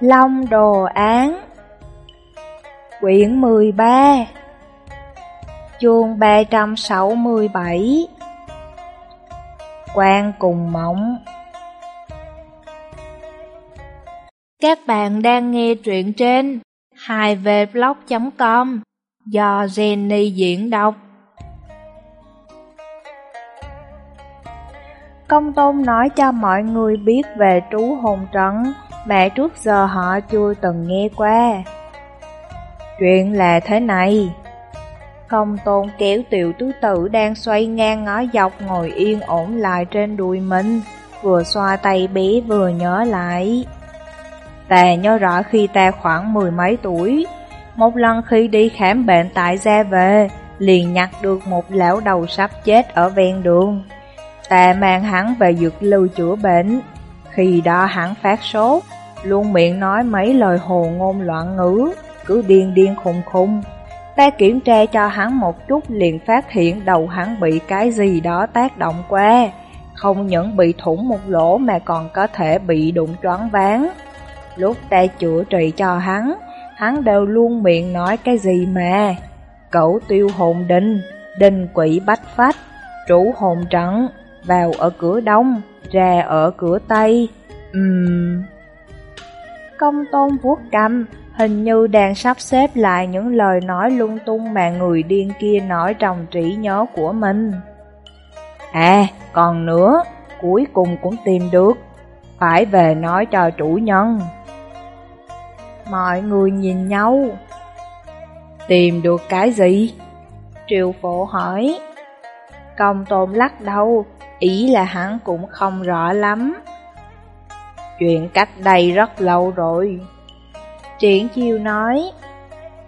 Long Đồ Án, Quyển 13 Chương 367 Quan cùng mộng Các bạn đang nghe truyện trên 2vblog.com do Jenny diễn đọc. Công Tôn nói cho mọi người biết về trú hồn trận mà trước giờ họ chưa từng nghe qua. Chuyện là thế này. Công Tôn kéo tiểu tứ tử đang xoay ngang ngó dọc ngồi yên ổn lại trên đùi mình, vừa xoa tay bé vừa nhớ lại. Ta nhớ rõ khi ta khoảng mười mấy tuổi, một lần khi đi khám bệnh tại gia về, liền nhặt được một lão đầu sắp chết ở ven đường. Ta mang hắn về dược lưu chữa bệnh. Khi đó hắn phát sốt, luôn miệng nói mấy lời hồ ngôn loạn ngữ, cứ điên điên khùng khùng. Ta kiểm tra cho hắn một chút liền phát hiện đầu hắn bị cái gì đó tác động qua. Không những bị thủng một lỗ mà còn có thể bị đụng choáng váng. Lúc ta chữa trị cho hắn, hắn đều luôn miệng nói cái gì mà. Cẩu tiêu hồn đinh, đinh quỷ bách phách, chủ hồn trắng vào ở cửa đông, ra ở cửa tây. Ừm... Công tôn vuốt cầm, hình như đang sắp xếp lại những lời nói lung tung mà người điên kia nói trong trí nhớ của mình. À, còn nữa, cuối cùng cũng tìm được, phải về nói cho chủ nhân. Mọi người nhìn nhau. Tìm được cái gì? Triều phổ hỏi. Công tôn lắc đầu, ý là hắn cũng không rõ lắm. Chuyện cách đây rất lâu rồi. Triển chiêu nói,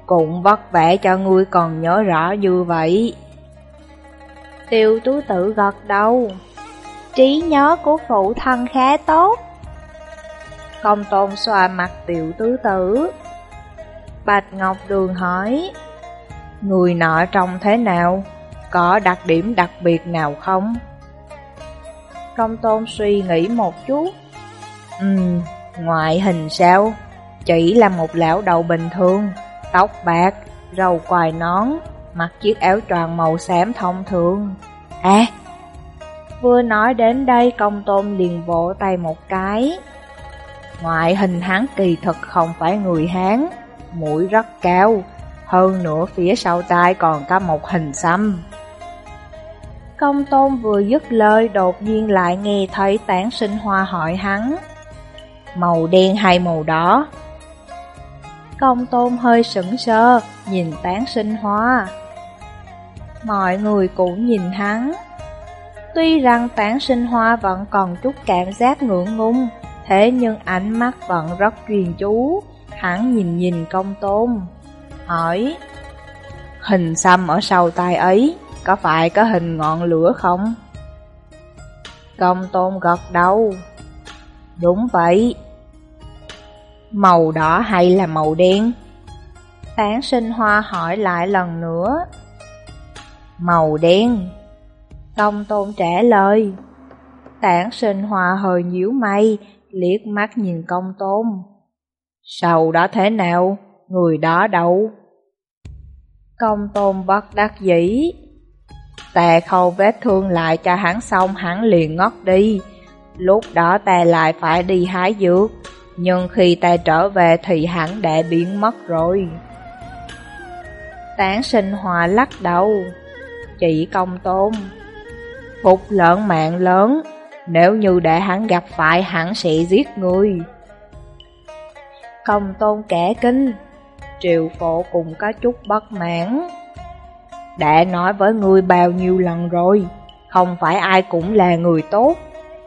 cũng vất vả cho ngươi còn nhớ rõ như vậy. Tiêu tú tử gật đầu, trí nhớ của phụ thân khá tốt. Công tôn xoa mặt tiểu tứ tử. Bạch Ngọc Đường hỏi, Người nọ trông thế nào? Có đặc điểm đặc biệt nào không? Công tôn suy nghĩ một chút. Ừm, ngoại hình sao? Chỉ là một lão đầu bình thường, tóc bạc, râu quài nón, mặc chiếc áo tròn màu xám thông thường. À, vừa nói đến đây công tôn liền vỗ tay một cái. Ngoại hình hắn kỳ thật không phải người Hán, mũi rất cao, hơn nữa phía sau tai còn có một hình xăm. Công tôn vừa dứt lời đột nhiên lại nghe thấy tán sinh hoa hỏi hắn. Màu đen hay màu đỏ? Công tôn hơi sững sờ nhìn tán sinh hoa. Mọi người cũng nhìn hắn. Tuy rằng tán sinh hoa vẫn còn chút cảm giác ngưỡng ngung, thế nhưng ánh mắt vẫn rất truyền chú. Hắn nhìn nhìn công tôn, hỏi, hình xăm ở sau tai ấy, có phải có hình ngọn lửa không? Công tôn gật đầu, đúng vậy. Màu đỏ hay là màu đen? Tán sinh hoa hỏi lại lần nữa. Màu đen. Công tôn trả lời. Tản sinh hoa hơi nhíu mây, liếc mắt nhìn công tôn. Sầu đó thế nào? Người đó đâu? Công tôn bất đắc dĩ tè khâu vết thương lại cho hắn xong, hắn liền ngất đi. Lúc đó tè lại phải đi hái dược. Nhưng khi tè trở về thì hắn đã biến mất rồi. Tán sinh hòa lắc đầu. Chị công tôn. Phục lợn mạng lớn. Nếu như để hắn gặp phải, hắn sẽ giết người. Công tôn kẻ kinh. Triều phổ cũng có chút bất mãn. Đã nói với ngươi bao nhiêu lần rồi, không phải ai cũng là người tốt.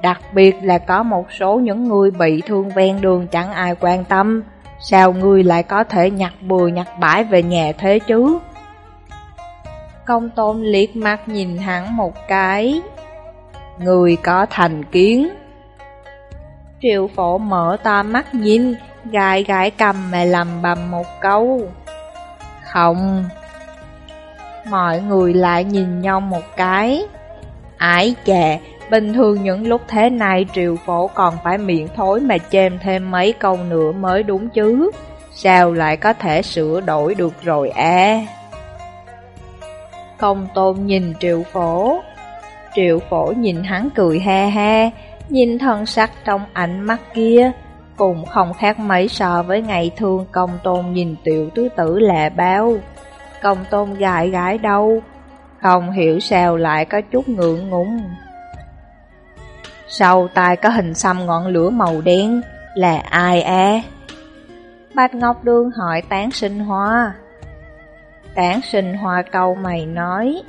Đặc biệt là có một số những người bị thương ven đường chẳng ai quan tâm. Sao ngươi lại có thể nhặt bừa nhặt bãi về nhà thế chứ? Công tôn liếc mắt nhìn hắn một cái. Người có thành kiến. Triệu phổ mở to mắt nhìn, gãi gãi cầm mà lầm bầm một câu. Không. Mọi người lại nhìn nhau một cái. Ái chà, Bình thường những lúc thế này triệu phổ còn phải miệng thối mà chêm thêm mấy câu nữa mới đúng chứ. Sao lại có thể sửa đổi được rồi à? Công tôn nhìn triệu phổ. Triệu phổ nhìn hắn cười ha ha, nhìn thân sắc trong ánh mắt kia, cũng không khác mấy so với ngày thường công tôn nhìn tiểu tứ tử là bao. Công tôn gãi gãi đâu, không hiểu sao lại có chút ngượng ngùng. Sau tai có hình xăm ngọn lửa màu đen, là ai e Bạch Ngọc Đương hỏi tán sinh hoa. Tán sinh hoa câu mày nói,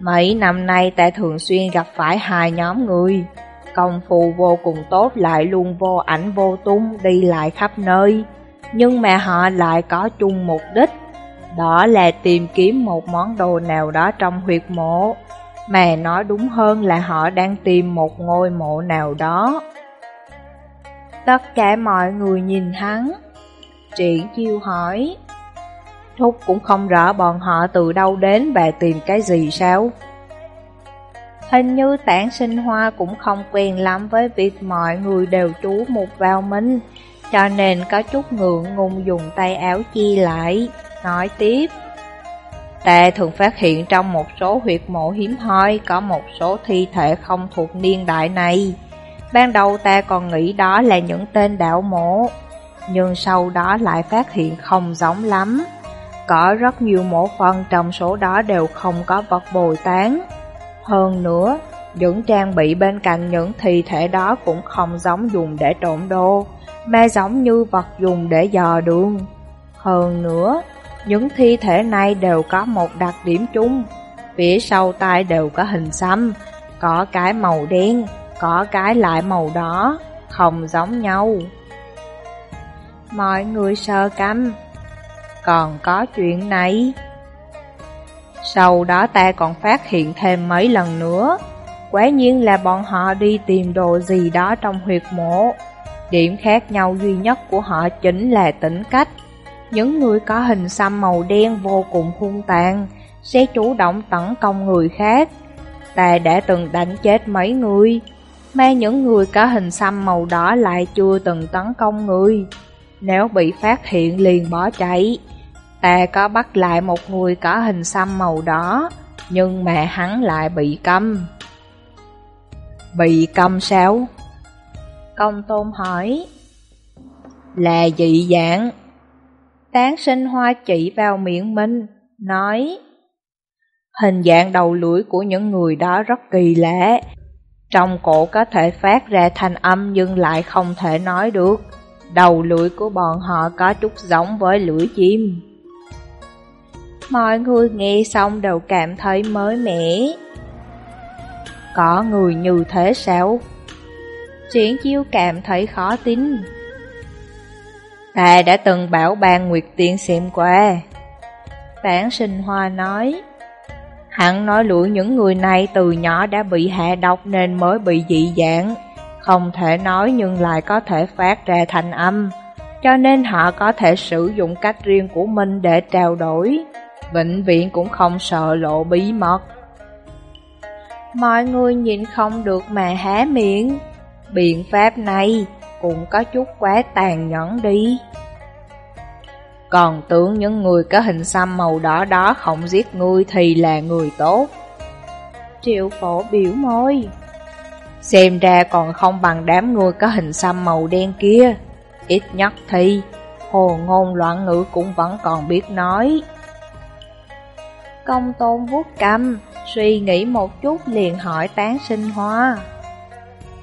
Mấy năm nay ta thường xuyên gặp phải hai nhóm người, công phu vô cùng tốt lại luôn vô ảnh vô tung đi lại khắp nơi, nhưng mà họ lại có chung mục đích, đó là tìm kiếm một món đồ nào đó trong huyệt mộ, mà nói đúng hơn là họ đang tìm một ngôi mộ nào đó. Tất cả mọi người nhìn hắn, triển chiêu hỏi, Thúc cũng không rõ bọn họ từ đâu đến và tìm cái gì sao? Hình như tản sinh hoa cũng không quen lắm với việc mọi người đều trú một vào mình, cho nên có chút ngượng ngùng dùng tay áo chi lại, nói tiếp. Ta thường phát hiện trong một số huyệt mộ hiếm hoi có một số thi thể không thuộc niên đại này. Ban đầu ta còn nghĩ đó là những tên đạo mộ, nhưng sau đó lại phát hiện không giống lắm. Có rất nhiều mộ phần trong số đó đều không có vật bồi tán. Hơn nữa, những trang bị bên cạnh những thi thể đó cũng không giống dùng để trộn đồ, mà giống như vật dùng để dò đường. Hơn nữa, những thi thể này đều có một đặc điểm chung, phía sau tai đều có hình xăm, có cái màu đen, có cái lại màu đỏ, không giống nhau. Mọi người sơ căm, còn có chuyện này. Sau đó ta còn phát hiện thêm mấy lần nữa, quả nhiên là bọn họ đi tìm đồ gì đó trong huyệt mộ. Điểm khác nhau duy nhất của họ chính là tính cách. Những người có hình xăm màu đen vô cùng hung tàn, sẽ chủ động tấn công người khác. Ta đã từng đánh chết mấy người, mà những người có hình xăm màu đỏ lại chưa từng tấn công người. Nếu bị phát hiện liền bỏ chạy, Ta có bắt lại một người có hình xăm màu đỏ, nhưng mà hắn lại bị câm. Bị câm sao? Công tôn hỏi. Là dị dạng. Tán sinh hoa chỉ vào miệng mình, nói. Hình dạng đầu lưỡi của những người đó rất kỳ lạ. Trong cổ có thể phát ra thanh âm nhưng lại không thể nói được. Đầu lưỡi của bọn họ có chút giống với lưỡi chim. Mọi người nghe xong đều cảm thấy mới mẻ. Có người như thế sao? Triển chiêu cảm thấy khó tin. Ta đã từng bảo ban Nguyệt Tiên xem qua. Bản sinh hoa nói, Hắn nói lũi những người này từ nhỏ đã bị hạ độc nên mới bị dị dạng, không thể nói nhưng lại có thể phát ra thành âm, cho nên họ có thể sử dụng cách riêng của mình để trao đổi vĩnh viễn cũng không sợ lộ bí mật. Mọi người nhìn không được mà há miệng, biện pháp này cũng có chút quá tàn nhẫn đi. Còn tưởng những người có hình xăm màu đỏ đó không giết ngươi thì là người tốt. Triệu phổ biểu môi. Xem ra còn không bằng đám người có hình xăm màu đen kia. Ít nhất thì, hồ ngôn loạn ngữ cũng vẫn còn biết nói. Công tôn vuốt cầm, suy nghĩ một chút liền hỏi tán sinh hoa.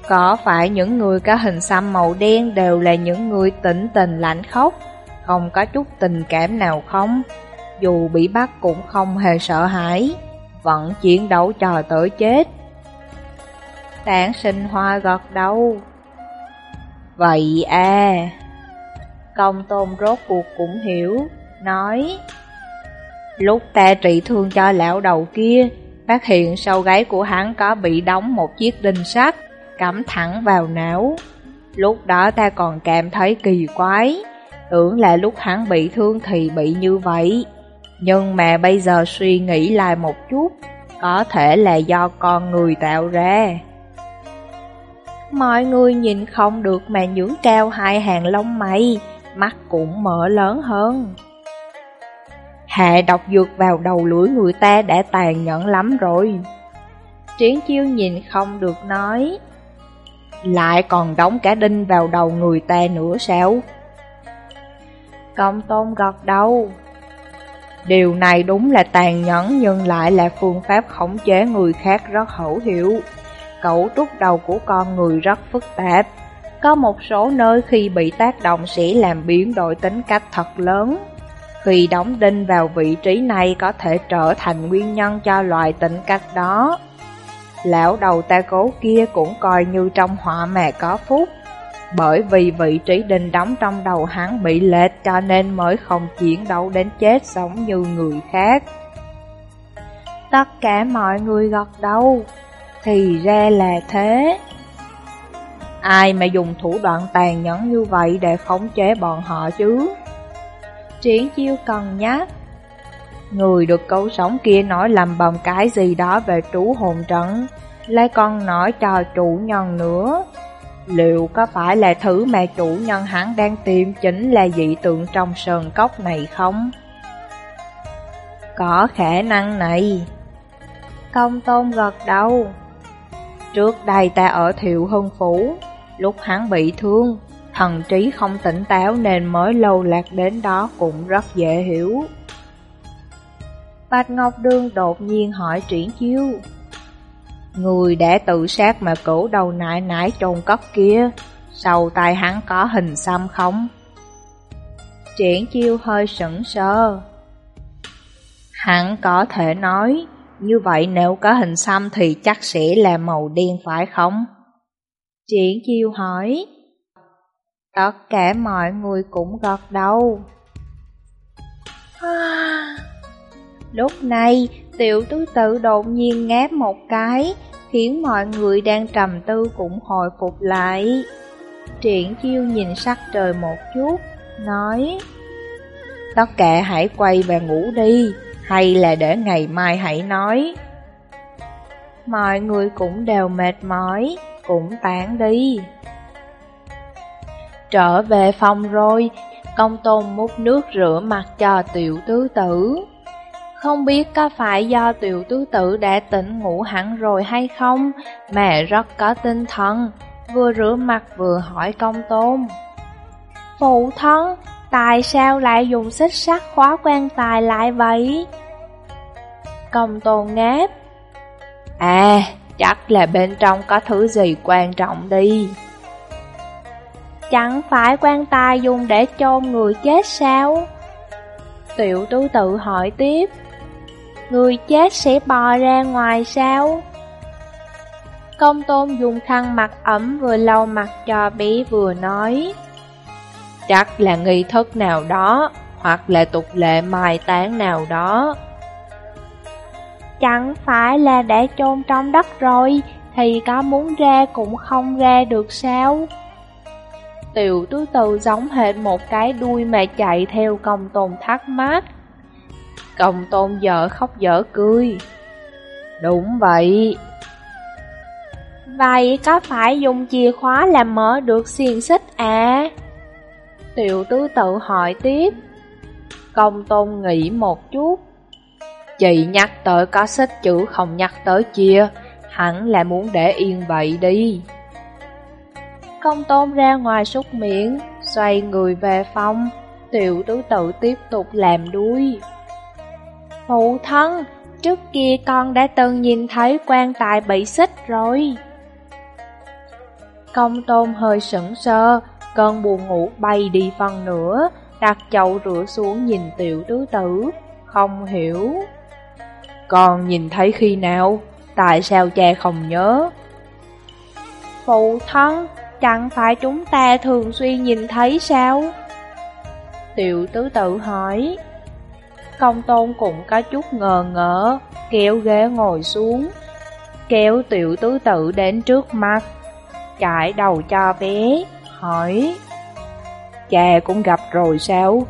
Có phải những người có hình xăm màu đen đều là những người tỉnh tình lạnh khóc, không có chút tình cảm nào không? Dù bị bắt cũng không hề sợ hãi, vẫn chiến đấu chờ tới chết. Tảng sinh hoa gật đầu. Vậy à, công tôn rốt cuộc cũng hiểu, nói Lúc ta trị thương cho lão đầu kia, phát hiện sau gáy của hắn có bị đóng một chiếc đinh sắt, cắm thẳng vào não. Lúc đó ta còn cảm thấy kỳ quái, tưởng là lúc hắn bị thương thì bị như vậy. Nhưng mà bây giờ suy nghĩ lại một chút, có thể là do con người tạo ra. Mọi người nhìn không được mà nhướng cao hai hàng lông mày, mắt cũng mở lớn hơn. Hạ độc dược vào đầu lưỡi người ta đã tàn nhẫn lắm rồi. Triển chiêu nhìn không được nói. Lại còn đóng cả đinh vào đầu người ta nữa sao? Công tôn gật đầu. Điều này đúng là tàn nhẫn, nhưng lại là phương pháp khống chế người khác rất hữu hiệu. Cấu trúc đầu của con người rất phức tạp. Có một số nơi khi bị tác động sẽ làm biến đổi tính cách thật lớn. Khi đóng đinh vào vị trí này có thể trở thành nguyên nhân cho loại tính cách đó. Lão đầu ta cố kia cũng coi như trong họa mà có phúc. Bởi vì vị trí đình đóng trong đầu hắn bị lệch cho nên mới không chiến đấu đến chết sống như người khác. Tất cả mọi người gật đầu, thì ra là thế. Ai mà dùng thủ đoạn tàn nhẫn như vậy để khống chế bọn họ chứ? Triển chiêu cần nhắc. Người được câu sống kia nói lầm bầm cái gì đó về trú hồn trận, lại còn nói cho chủ nhân nữa. Liệu có phải là thứ mà chủ nhân hắn đang tìm chính là dị tượng trong sơn cốc này không? Có khả năng này. Công tôn gật đầu. Trước đây ta ở Thiệu Hưng Phủ, lúc hắn bị thương, thần trí không tỉnh táo nên mới lâu lạc đến đó cũng rất dễ hiểu. Bạch Ngọc Đương đột nhiên hỏi triển chiêu. Người đã tự sát mà cổ đầu nại nải trồn cất kia, sau tay hắn có hình xăm không? Triển chiêu hơi sững sờ. Hắn có thể nói, như vậy nếu có hình xăm thì chắc sẽ là màu đen phải không? Triển chiêu hỏi. Tất cả mọi người cũng gật đầu. À, Lúc này, tiểu tứ tự đột nhiên ngáp một cái, khiến mọi người đang trầm tư cũng hồi phục lại. Triển chiêu nhìn sắc trời một chút, nói Tất cả hãy quay về ngủ đi, hay là để ngày mai hãy nói. Mọi người cũng đều mệt mỏi, cũng tán đi. Trở về phòng rồi, công tôn múc nước rửa mặt cho tiểu tứ tử. Không biết có phải do tiểu tứ tử đã tỉnh ngủ hẳn rồi hay không, mà rất có tinh thần, vừa rửa mặt vừa hỏi công tôn. Phụ thân, tại sao lại dùng xích sắt khóa quan tài lại vậy? Công tôn ngáp. À, chắc là bên trong có thứ gì quan trọng đi. Chẳng phải quan tài dùng để chôn người chết sao? Tiểu tứ tự hỏi tiếp. Người chết sẽ bò ra ngoài sao? Công tôn dùng khăn mặt ẩm vừa lau mặt cho bé vừa nói. Chắc là nghi thức nào đó, hoặc là tục lệ mai táng nào đó. Chẳng phải là đã chôn trong đất rồi, thì có muốn ra cũng không ra được sao? Tiểu tứ từ giống hệt một cái đuôi mà chạy theo công tôn thắc mắc. Công tôn vợ khóc dở cười. Đúng vậy. Vậy có phải dùng chìa khóa làm mở được xiên xích à? Tiểu tứ tự hỏi tiếp. Công tôn nghĩ một chút. Chị nhắc tới có xích chữ không nhắc tới chia, hẳn là muốn để yên vậy đi. Công tôn ra ngoài súc miệng, xoay người về phòng, tiểu tứ tự tiếp tục làm đuôi. Phụ thân, trước kia con đã từng nhìn thấy quan tài bị xích rồi. Công tôn hơi sững sờ cơn buồn ngủ bay đi phần nữa, đặt chậu rửa xuống nhìn tiểu tứ tử, không hiểu. Con nhìn thấy khi nào, tại sao cha không nhớ? Phụ thân, chẳng phải chúng ta thường xuyên nhìn thấy sao? Tiểu tứ tự hỏi. Công tôn cũng có chút ngờ ngỡ, kéo ghế ngồi xuống, kéo tiểu tứ tự đến trước mặt, chải đầu cho bé, hỏi Cha cũng gặp rồi sao?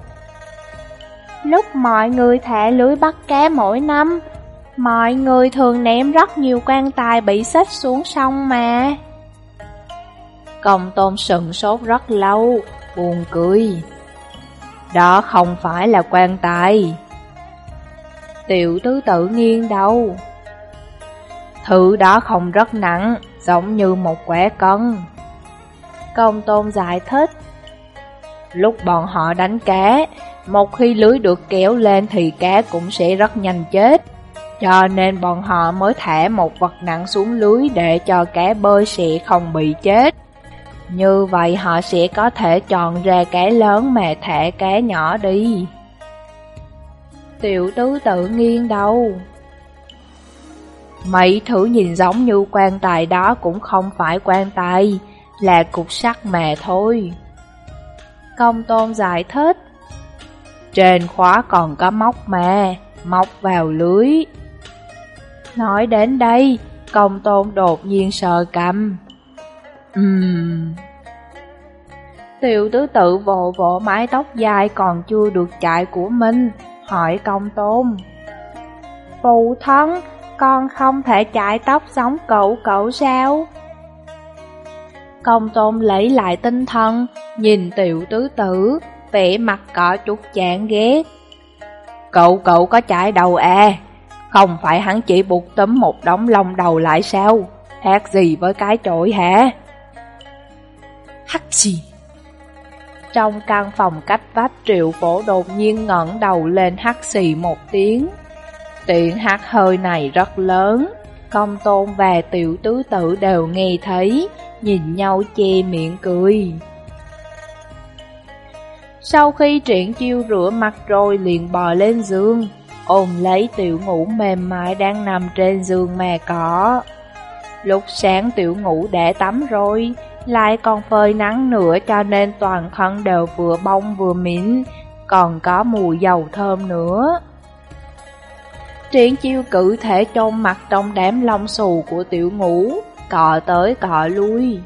Lúc mọi người thả lưới bắt cá mỗi năm, Mọi người thường ném rất nhiều quan tài bị xách xuống sông mà. Công tôn sừng sốt rất lâu, buồn cười. Đó không phải là quan tài. Tiểu tứ tự nghiêng đâu. Thứ đó không rất nặng, giống như một quẻ cân. Công tôn giải thích. Lúc bọn họ đánh cá, một khi lưới được kéo lên thì cá cũng sẽ rất nhanh chết. Cho nên bọn họ mới thả một vật nặng xuống lưới để cho cá bơi sẽ không bị chết. Như vậy họ sẽ có thể chọn ra cá lớn mà thả cá nhỏ đi. Tiểu tứ tự nghiêng đâu. Mấy thứ nhìn giống như quan tài đó cũng không phải quan tài, là cục sắt mà thôi. Công tôn giải thích. Trên khóa còn có móc mà, móc vào lưới. Nói đến đây, công tôn đột nhiên sờ cầm. Ừm. Tiểu tứ tự vỗ vỗ mái tóc dài còn chưa được chạy của mình, hỏi công tôn. Phụ thân, con không thể chạy tóc giống cậu cậu sao? Công tôn lấy lại tinh thần, nhìn tiểu tứ tử, vẻ mặt cỏ chút chán ghét. Cậu cậu có chạy đầu à? Không phải hắn chỉ buộc tấm một đống lông đầu lại sao? Hát gì với cái trội hả? Hát gì? Trong căn phòng cách vách triệu phổ đột nhiên ngẩng đầu lên hắt xì một tiếng. Tiện hát hơi này rất lớn, công tôn và tiểu tứ tử đều nghe thấy, nhìn nhau che miệng cười. Sau khi triển chiêu rửa mặt rồi liền bò lên giường, ôm lấy tiểu ngủ mềm mại đang nằm trên giường mè cỏ. Lúc sáng tiểu ngủ đã tắm rồi, lại còn phơi nắng nữa cho nên toàn thân đều vừa bông vừa mịn, còn có mùi dầu thơm nữa. Triển chiêu cử thể trôn mặt trong đám lông xù của tiểu Ngũ cọ tới cọ lui.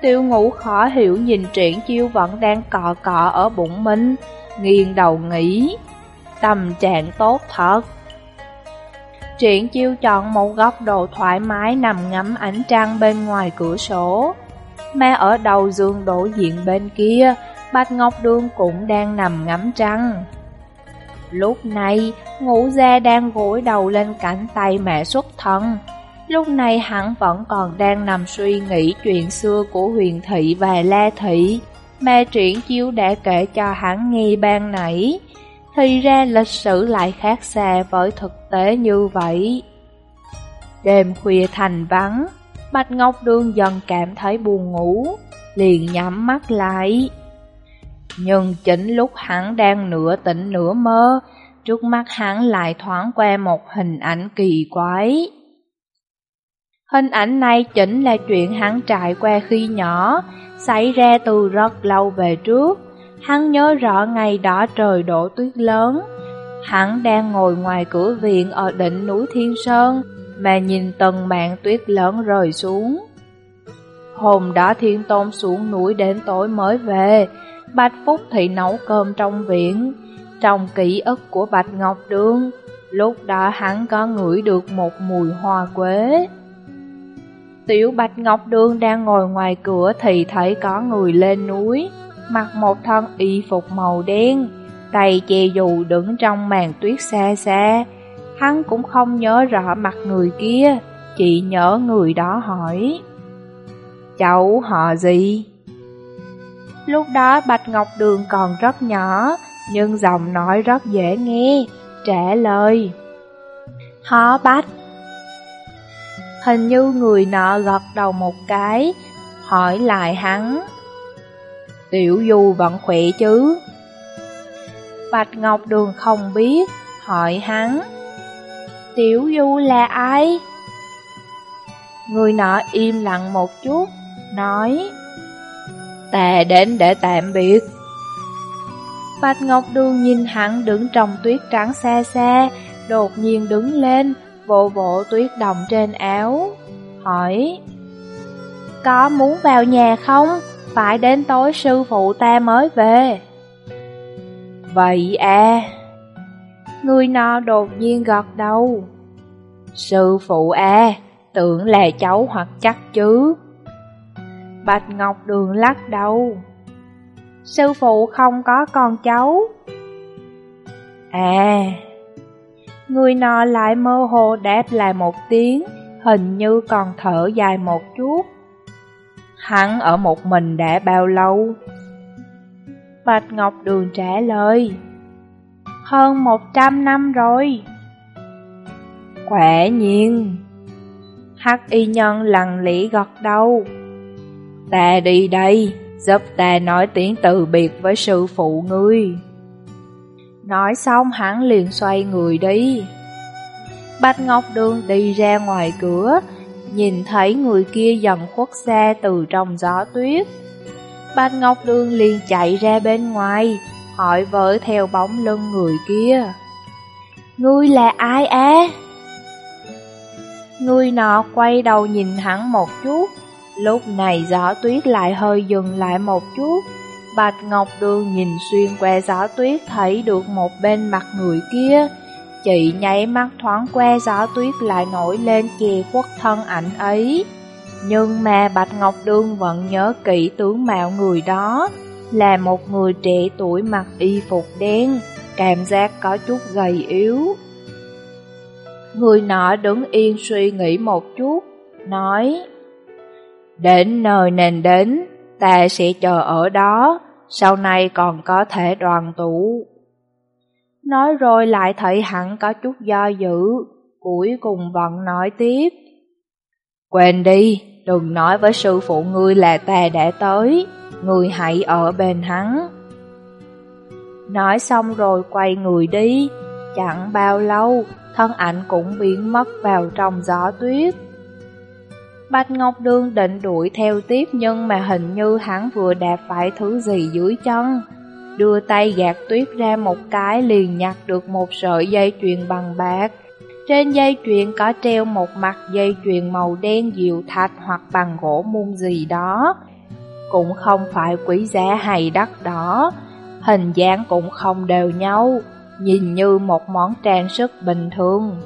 Tiểu Ngũ khó hiểu nhìn triển chiêu vẫn đang cọ cọ ở bụng mình, nghiêng đầu nghĩ. Tâm trạng tốt thật. Triển chiêu chọn một góc độ thoải mái nằm ngắm ánh trăng bên ngoài cửa sổ. Mà ở đầu giường đối diện bên kia, Bạch Ngọc Đường cũng đang nằm ngắm trăng. Lúc này, ngũ gia đang gối đầu lên cánh tay mẹ xuất thân. Lúc này hắn vẫn còn đang nằm suy nghĩ chuyện xưa của huyền thị và la thị. Mẹ triển chiếu đã kể cho hắn nghe ban nãy. Thì ra lịch sử lại khác xa với thực tế như vậy. Đêm khuya thành vắng, Bạch Ngọc Đường dần cảm thấy buồn ngủ, liền nhắm mắt lại. Nhưng chính lúc hắn đang nửa tỉnh nửa mơ, trước mắt hắn lại thoáng qua một hình ảnh kỳ quái. Hình ảnh này chính là chuyện hắn trải qua khi nhỏ, xảy ra từ rất lâu về trước. Hắn nhớ rõ ngày đó trời đổ tuyết lớn. Hắn đang ngồi ngoài cửa viện ở đỉnh núi Thiên Sơn, mà nhìn tầng mạng tuyết lớn rơi xuống. Hôm đó Thiên Tôn xuống núi đến tối mới về, Bạch Phúc Thị nấu cơm trong viện. Trong ký ức của Bạch Ngọc đương, lúc đó hắn có ngửi được một mùi hoa quế. Tiểu Bạch Ngọc đương đang ngồi ngoài cửa thì thấy có người lên núi, mặc một thân y phục màu đen, tay che dù đứng trong màn tuyết xa xa. Hắn cũng không nhớ rõ mặt người kia, chỉ nhớ người đó hỏi. Cháu họ gì? Lúc đó Bạch Ngọc Đường còn rất nhỏ, nhưng giọng nói rất dễ nghe, trả lời. Họ Bạch. Hình như người nọ gật đầu một cái, hỏi lại hắn. Tiểu Du vẫn khỏe chứ? Bạch Ngọc Đường không biết, hỏi hắn. Tiểu Du là ai? Người nọ im lặng một chút, nói Ta đến để tạm biệt Bạch Ngọc Đường nhìn hắn đứng trong tuyết trắng xa xa Đột nhiên đứng lên, vỗ vỗ tuyết đồng trên áo Hỏi Có muốn vào nhà không? Phải đến tối sư phụ ta mới về Vậy à Người nọ đột nhiên gật đầu Sư phụ à, tưởng là cháu hoặc chắc chứ. Bạch Ngọc Đường lắc đầu. Sư phụ không có con cháu. À, người nọ lại mơ hồ đáp lại một tiếng, hình như còn thở dài một chút. Hắn ở một mình đã bao lâu? Bạch Ngọc Đường trả lời. Hơn một trăm năm rồi. Quả nhiên. Hắc y nhân lặng lẽ gật đầu. Ta đi đây, giúp ta nói tiếng từ biệt với sư phụ ngươi. Nói xong hắn liền xoay người đi. Bạch Ngọc Đường đi ra ngoài cửa, nhìn thấy người kia dần khuất xa từ trong gió tuyết. Bạch Ngọc Đường liền chạy ra bên ngoài, hỏi với theo bóng lưng người kia. Ngươi là ai á? Người nọ quay đầu nhìn hắn một chút, lúc này gió tuyết lại hơi dừng lại một chút. Bạch Ngọc Đường nhìn xuyên qua gió tuyết thấy được một bên mặt người kia. Chị nháy mắt thoáng qua gió tuyết lại nổi lên che khuất thân ảnh ấy. Nhưng mà Bạch Ngọc Đường vẫn nhớ kỹ tướng mạo người đó, là một người trẻ tuổi mặc y phục đen, cảm giác có chút gầy yếu. Người nọ đứng yên suy nghĩ một chút, nói Đến nơi nên đến, ta sẽ chờ ở đó, sau này còn có thể đoàn tụ. Nói rồi lại thấy hẳn có chút do dự, cuối cùng vẫn nói tiếp. Quên đi, đừng nói với sư phụ ngươi là ta đã tới, người hãy ở bên hắn. Nói xong rồi quay người đi, chẳng bao lâu, thân ảnh cũng biến mất vào trong gió tuyết. Bạch Ngọc đương định đuổi theo tiếp nhưng mà hình như hắn vừa đạp phải thứ gì dưới chân. Đưa tay gạt tuyết ra một cái liền nhặt được một sợi dây chuyền bằng bạc. Trên dây chuyền có treo một mặt dây chuyền màu đen dịu thạch hoặc bằng gỗ muôn gì đó. Cũng không phải quý giá hay đắt đỏ, hình dáng cũng không đều nhau, nhìn như một món trang sức bình thường.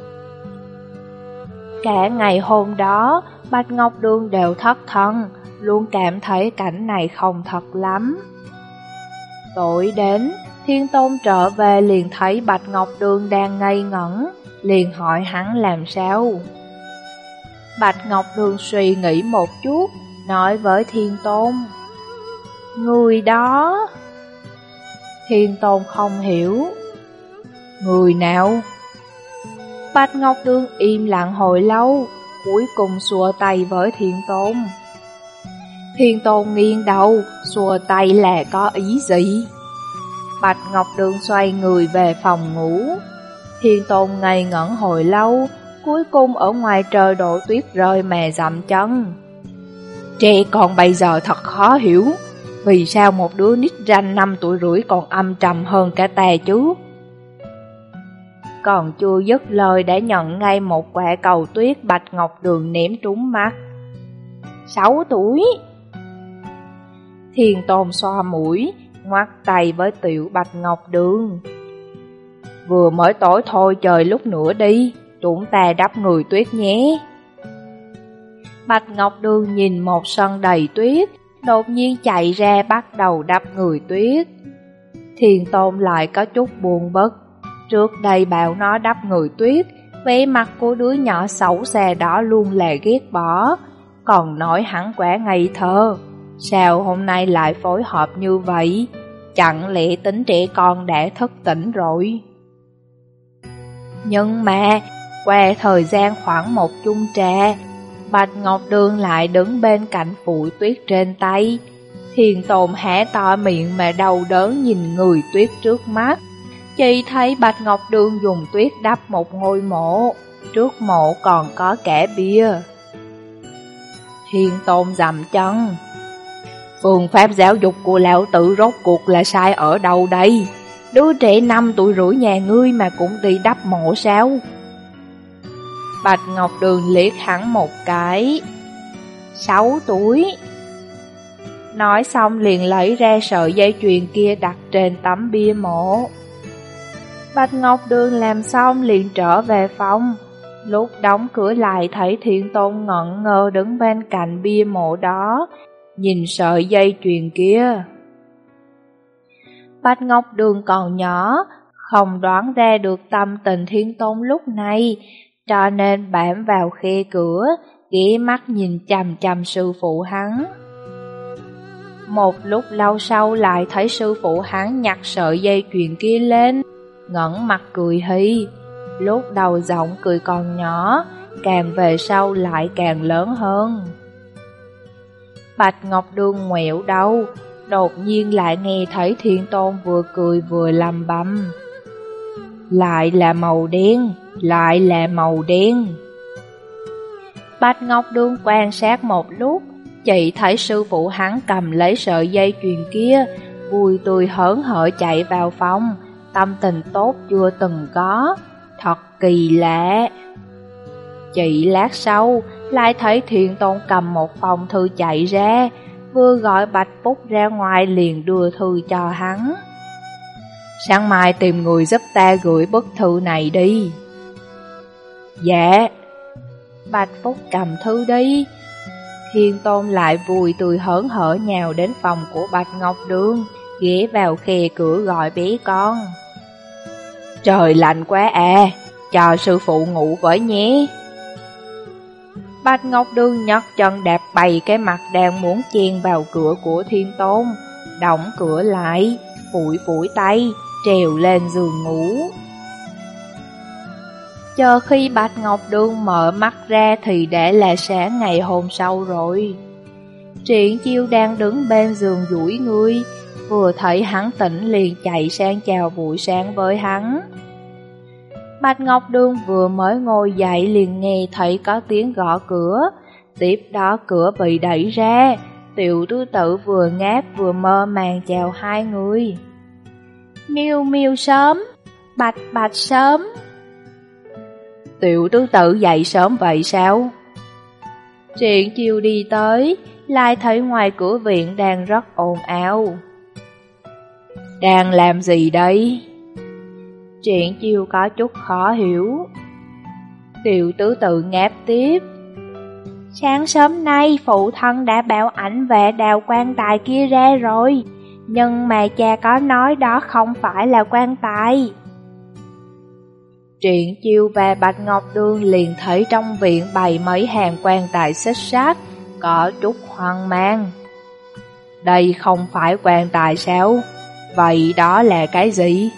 Cả ngày hôm đó, Bạch Ngọc Đường đều thất thần, luôn cảm thấy cảnh này không thật lắm. Tối đến, Thiên Tôn trở về liền thấy Bạch Ngọc Đường đang ngây ngẩn, liền hỏi hắn làm sao. Bạch Ngọc Đường suy nghĩ một chút, nói với Thiên Tôn. Người đó... Thiên Tôn không hiểu. Người nào? Bạch Ngọc Đường im lặng hồi lâu, cuối cùng xua tay với Thiên Tôn. Thiên Tôn nghiêng đầu, xua tay là có ý gì? Bạch Ngọc Đường xoay người về phòng ngủ. Thiên Tôn ngây ngẩn hồi lâu, cuối cùng ở ngoài trời đổ tuyết rơi mè dặm chân. Trẻ con bây giờ thật khó hiểu, vì sao một đứa nít ranh năm tuổi rưỡi còn âm trầm hơn cả ta chú, Còn chưa dứt lời đã nhận ngay một quả cầu tuyết bạch ngọc đường ném trúng mắt. Sáu tuổi Thiền tôn xoa mũi, ngoắt tay với tiểu bạch ngọc đường. Vừa mới tối thôi trời lúc nữa đi, chúng ta đắp người tuyết nhé. Bạch Ngọc Đường nhìn một sân đầy tuyết, đột nhiên chạy ra bắt đầu đắp người tuyết. Thiền Tôn lại có chút buồn bực. Trước đây bảo nó đắp người tuyết, vẻ mặt của đứa nhỏ xấu xa đó luôn là ghét bỏ, còn nói hẳn quả ngây thơ. Sao hôm nay lại phối hợp như vậy? Chẳng lẽ tính trẻ con đã thức tỉnh rồi? Nhưng mà, qua thời gian khoảng một chung trà, Bạch Ngọc Đường lại đứng bên cạnh phụ tuyết trên tay. Thiền tồn hé to miệng mà đau đớn nhìn người tuyết trước mắt. Chỉ thấy Bạch Ngọc Đường dùng tuyết đắp một ngôi mộ, trước mộ còn có kẻ bia. Thiên tôn dầm chân Phương pháp giáo dục của lão tử rốt cuộc là sai ở đâu đây? Đứa trẻ năm tuổi rưỡi nhà ngươi mà cũng đi đắp mộ sao? Bạch Ngọc Đường liếc hắn một cái. Sáu tuổi. Nói xong liền lấy ra sợi dây chuyền kia đặt trên tấm bia mộ. Bạch Ngọc Đường làm xong liền trở về phòng, Lúc đóng cửa lại thấy thiên tôn ngẩn ngơ đứng bên cạnh bia mộ đó, nhìn sợi dây chuyền kia. Bạch Ngọc Đường còn nhỏ, không đoán ra được tâm tình thiên tôn lúc này, cho nên bám vào khe cửa, ghé mắt nhìn chằm chằm sư phụ hắn. Một lúc lâu sau lại thấy sư phụ hắn nhặt sợi dây chuyền kia lên, ngẩn mặt cười hi. Lúc đầu giọng cười còn nhỏ, càng về sau lại càng lớn hơn. Bạch Ngọc Đường ngoẹo đầu, đột nhiên lại nghe thấy Thiên Tôn vừa cười vừa lầm bầm. Lại là màu đen, lại là màu đen. Bạch Ngọc đương quan sát một lúc, chị thấy sư phụ hắn cầm lấy sợi dây chuyền kia, vui tươi hớn hở chạy vào phòng, tâm tình tốt chưa từng có, thật kỳ lạ. Chị lát sau, lại thấy thiện tôn cầm một phòng thư chạy ra, vừa gọi Bạch Phúc ra ngoài liền đưa thư cho hắn. Sáng mai tìm người giúp ta gửi bức thư này đi. Dạ. Bạch Phúc cầm thư đi. Thiên Tôn lại vùi tươi hớn hở nhào đến phòng của Bạch Ngọc Đường, ghé vào khe cửa gọi bé con. Trời lạnh quá à, cho sư phụ ngủ với nhé. Bạch Ngọc Đường nhấc chân đạp bày cái mặt đang muốn chen vào cửa của Thiên Tôn, đóng cửa lại, phủi phủi tay, trèo lên giường ngủ. Chờ khi Bạch Ngọc đương mở mắt ra thì đã là sáng ngày hôm sau rồi. Triển chiêu đang đứng bên giường duỗi người, vừa thấy hắn tỉnh liền chạy sang chào buổi sáng với hắn. Bạch Ngọc đương vừa mới ngồi dậy liền nghe thấy có tiếng gõ cửa, tiếp đó cửa bị đẩy ra, tiểu tư tử vừa ngáp vừa mơ màng chào hai người. Miêu miêu sớm, bạch bạch sớm. Tiểu tứ tử dậy sớm vậy sao? Chuyện chiều đi tới, lại thấy ngoài cửa viện đang rất ồn ào. Đang làm gì đây? Chuyện chiều có chút khó hiểu. Tiểu tứ tự ngáp tiếp. Sáng sớm nay phụ thân đã bảo ảnh về đào quan tài kia ra rồi, nhưng mà cha có nói đó không phải là quan tài. Truyện chiêu và Bạch Ngọc Đường liền thấy trong viện bày mấy hàng quan tài xích sát, có chút hoang mang. Đây không phải quan tài sao? Vậy đó là cái gì?